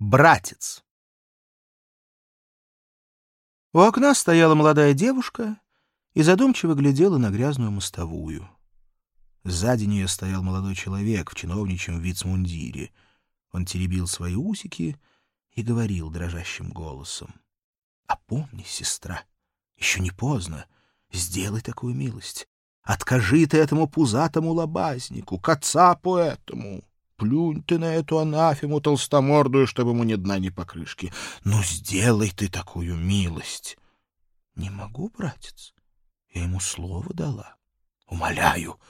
Братец. У окна стояла молодая девушка и задумчиво глядела на грязную мостовую. Сзади нее стоял молодой человек в чиновничьем вицмундире. Он теребил свои усики и говорил дрожащим голосом. — Опомни, сестра, еще не поздно. Сделай такую милость. Откажи ты этому пузатому лобазнику, кацапу этому. Плюнь ты на эту анафему толстомордую, чтобы ему ни дна, ни покрышки. Ну, сделай ты такую милость. Не могу, братец. Я ему слово дала. Умоляю,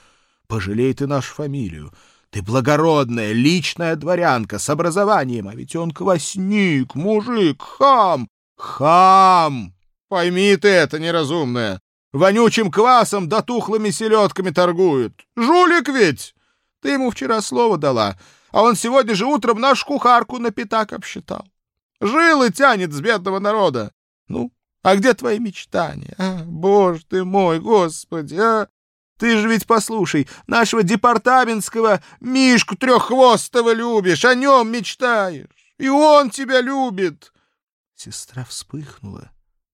пожалей ты нашу фамилию. Ты благородная, личная дворянка с образованием, а ведь он квасник, мужик, хам, хам. Пойми ты это, неразумное. Вонючим квасом да тухлыми селедками торгуют. Жулик ведь! Ты ему вчера слово дала, а он сегодня же утром нашу кухарку на пятак обсчитал. Жил и тянет с бедного народа. Ну, а где твои мечтания? А, боже ты мой, господи, а! Ты же ведь, послушай, нашего департаментского Мишку Треххвостого любишь, о нем мечтаешь, и он тебя любит. Сестра вспыхнула,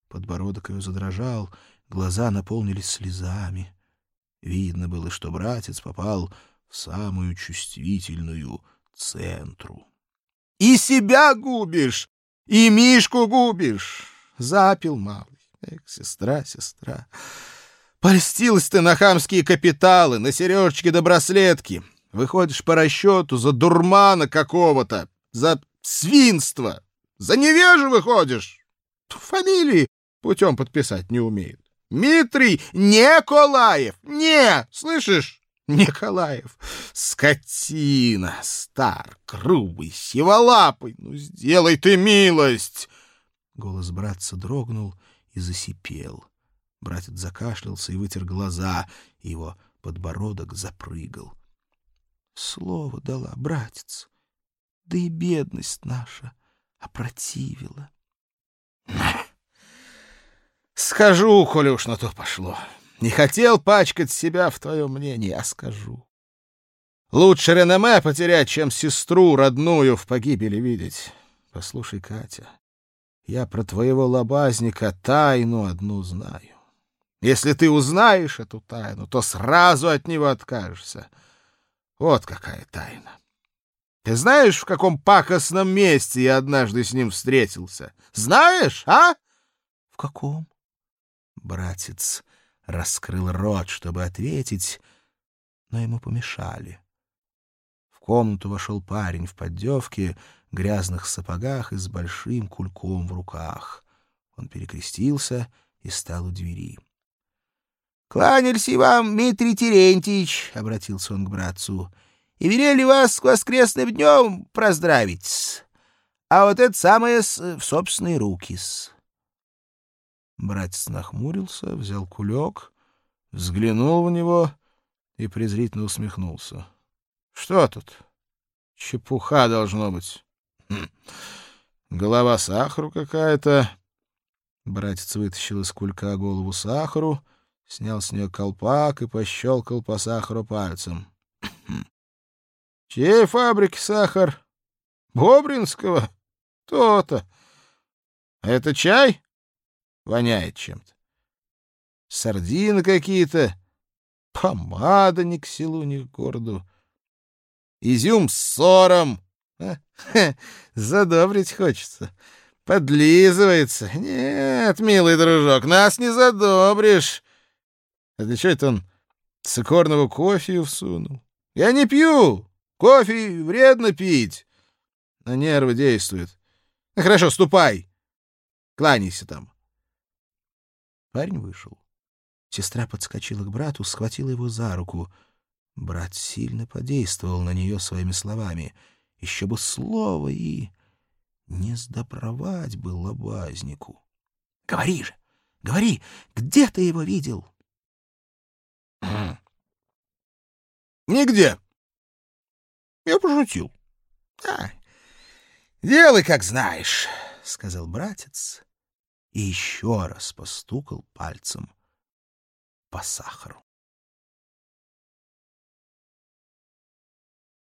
подбородок ее задрожал, глаза наполнились слезами. Видно было, что братец попал самую чувствительную центру. — И себя губишь, и Мишку губишь! — запил малый. Эх, сестра, сестра. Польстилась ты на хамские капиталы, на сережечки да браслетки. Выходишь по расчету за дурмана какого-то, за свинство, за невежу выходишь. Фамилии путем подписать не умеют. Митрий Николаев! Не! Слышишь? Николаев, скотина, стар, грубый, сиволапый, ну сделай ты милость!» Голос братца дрогнул и засипел. Братец закашлялся и вытер глаза, и его подбородок запрыгал. Слово дала, братец, да и бедность наша опротивила. Схожу, коли уж на то пошло. Не хотел пачкать себя в твоем мнении, а скажу. Лучше реноме потерять, чем сестру родную в погибели видеть. Послушай, Катя, я про твоего лобазника тайну одну знаю. Если ты узнаешь эту тайну, то сразу от него откажешься. Вот какая тайна. Ты знаешь, в каком пакостном месте я однажды с ним встретился? Знаешь, а? — В каком? Братец раскрыл рот, чтобы ответить, но ему помешали. В комнату вошел парень в поддевке, грязных сапогах и с большим кульком в руках. Он перекрестился и стал у двери. — Кланялись вам, Дмитрий Терентьевич, — обратился он к братцу, — и велели вас к воскресным днем проздравить а вот это самое в собственные руки-с. Братец нахмурился, взял кулек, взглянул в него и презрительно усмехнулся. — Что тут? Чепуха должно быть. Хм. Голова сахару какая-то. Братец вытащил из кулька голову сахару, снял с нее колпак и пощелкал по сахару пальцем. Хм. — Чьей фабрики сахар? — Бобринского? — То-то. — Это чай? — Воняет чем-то. Сардины какие-то, помада ни к селу, ни к городу. Изюм с сором. А? задобрить хочется. Подлизывается. Нет, милый дружок, нас не задобришь. А для чего это он цикорного кофе всунул? Я не пью. Кофе вредно пить. На нервы действует. Ну, хорошо, ступай. Кланяйся там. Парень вышел. Сестра подскочила к брату, схватила его за руку. Брат сильно подействовал на нее своими словами. Еще бы слово и... Не сдобровать бы лобазнику. — Говори же, говори, где ты его видел? — Нигде. Я пошутил. — А, делай, как знаешь, — сказал братец и еще раз постукал пальцем по сахару.